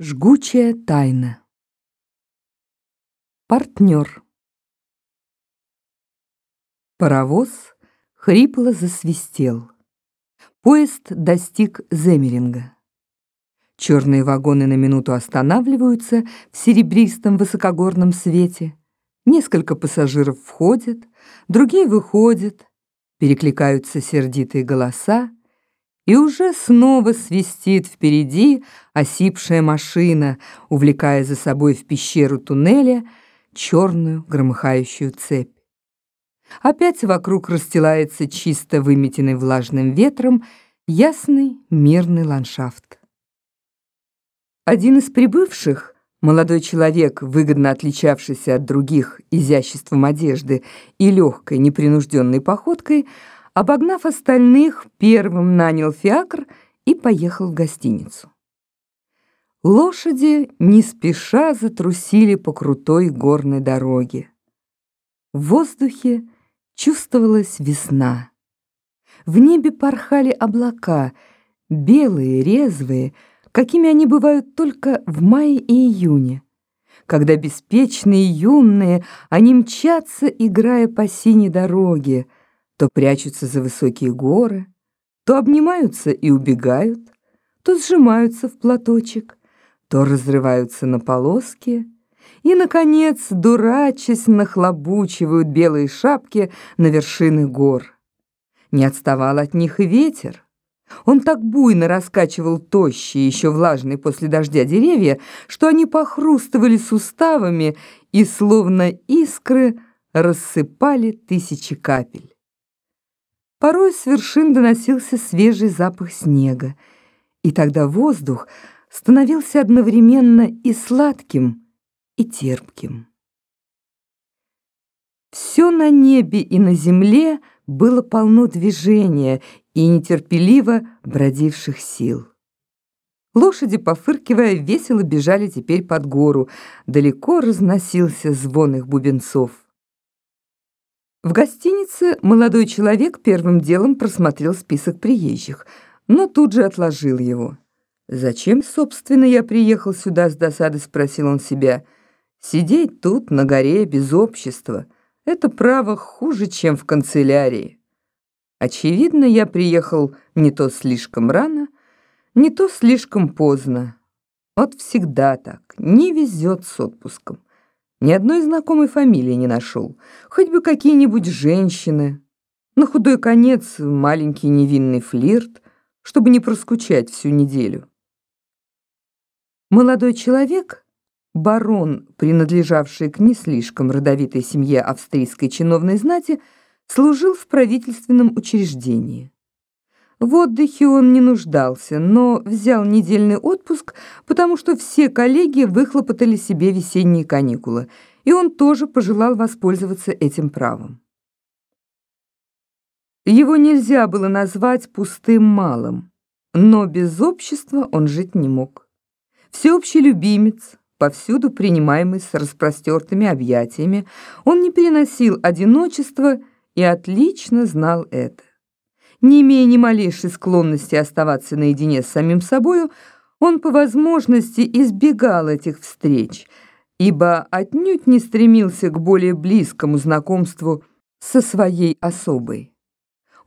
Жгучая тайна. Партнер. Паровоз хрипло засвистел. Поезд достиг Земеринга. Черные вагоны на минуту останавливаются в серебристом высокогорном свете. Несколько пассажиров входят, другие выходят, перекликаются сердитые голоса, и уже снова свистит впереди осипшая машина, увлекая за собой в пещеру туннеля черную громыхающую цепь. Опять вокруг расстилается чисто выметенный влажным ветром ясный мирный ландшафт. Один из прибывших, молодой человек, выгодно отличавшийся от других изяществом одежды и легкой непринужденной походкой, Обогнав остальных, первым нанял фиакр и поехал в гостиницу. Лошади не спеша затрусили по крутой горной дороге. В воздухе чувствовалась весна. В небе порхали облака, белые, резвые, какими они бывают только в мае и июне, когда беспечные юные они мчатся, играя по синей дороге, то прячутся за высокие горы, то обнимаются и убегают, то сжимаются в платочек, то разрываются на полоски и, наконец, дурачась, нахлобучивают белые шапки на вершины гор. Не отставал от них и ветер. Он так буйно раскачивал тощие, еще влажные после дождя деревья, что они похрустывали суставами и, словно искры, рассыпали тысячи капель. Порой с вершин доносился свежий запах снега, и тогда воздух становился одновременно и сладким, и терпким. Все на небе и на земле было полно движения и нетерпеливо бродивших сил. Лошади, пофыркивая, весело бежали теперь под гору, далеко разносился звон их бубенцов. В гостинице молодой человек первым делом просмотрел список приезжих, но тут же отложил его. «Зачем, собственно, я приехал сюда с досады?» — спросил он себя. «Сидеть тут, на горе, без общества — это право хуже, чем в канцелярии. Очевидно, я приехал не то слишком рано, не то слишком поздно. Вот всегда так, не везет с отпуском. Ни одной знакомой фамилии не нашел. Хоть бы какие-нибудь женщины. На худой конец маленький невинный флирт, чтобы не проскучать всю неделю. Молодой человек, барон, принадлежавший к не слишком родовитой семье австрийской чиновной знати, служил в правительственном учреждении. В отдыхе он не нуждался, но взял недельный отпуск, потому что все коллеги выхлопотали себе весенние каникулы, и он тоже пожелал воспользоваться этим правом. Его нельзя было назвать пустым малым, но без общества он жить не мог. Всеобщий любимец, повсюду принимаемый с распростертыми объятиями, он не переносил одиночества и отлично знал это. Не имея ни малейшей склонности оставаться наедине с самим собою, он по возможности избегал этих встреч, ибо отнюдь не стремился к более близкому знакомству со своей особой.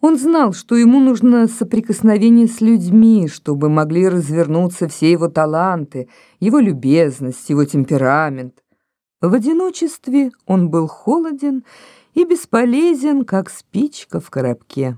Он знал, что ему нужно соприкосновение с людьми, чтобы могли развернуться все его таланты, его любезность, его темперамент. В одиночестве он был холоден и бесполезен, как спичка в коробке.